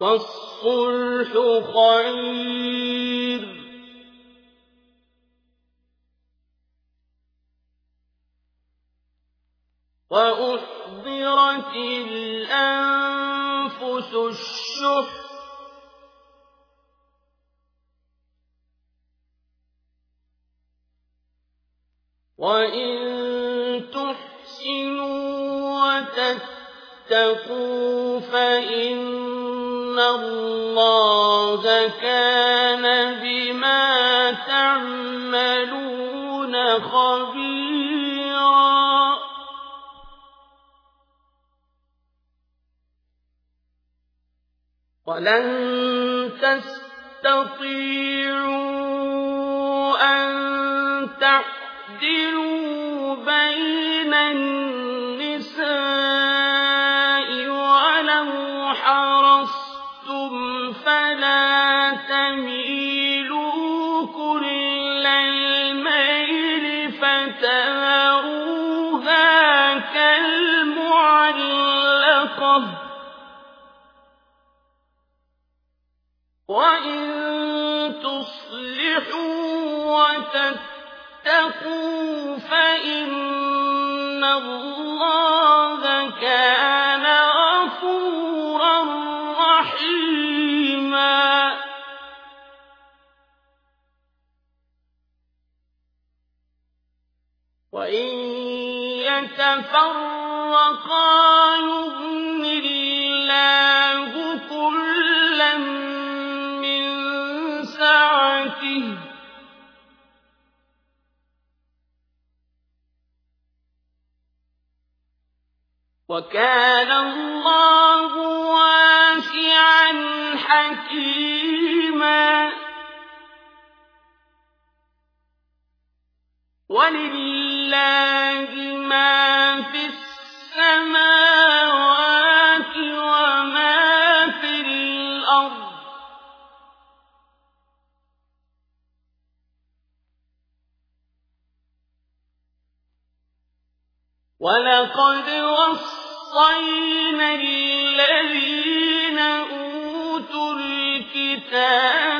والصلح خير. وأحضرت الأنفس الشح. وإن وتتقوا فإن الله كان بما تعملون خبيرا. ولن تستطيعوا أن تعدلوا بين النساء حرصتم فلا تميلوا كل الميل فتذروها كالمعلقة وإن تصلحوا وتتقوا فإن الله كان رحيما وإن يتفرقا يغن الله كلا من سعته. وكان الله حكيما. ولله ما في السماوات وما في الأرض. ولقد وصينا الذين أوتوا الكتاب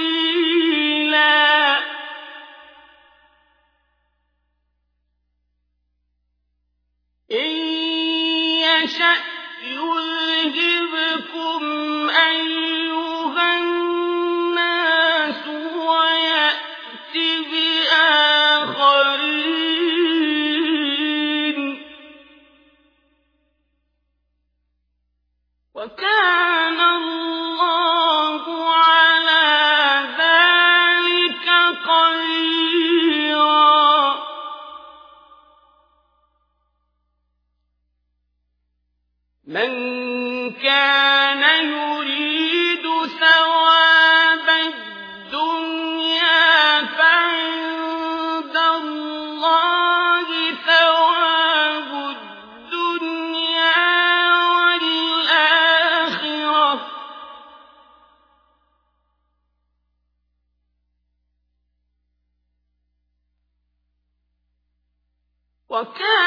وكيلا إن يشأ يذهبكم أيها الناس ويأت بآخرين وكان من كان يريد ثواب الدنيا فعند الله ثواب الدنيا والآخرة وكان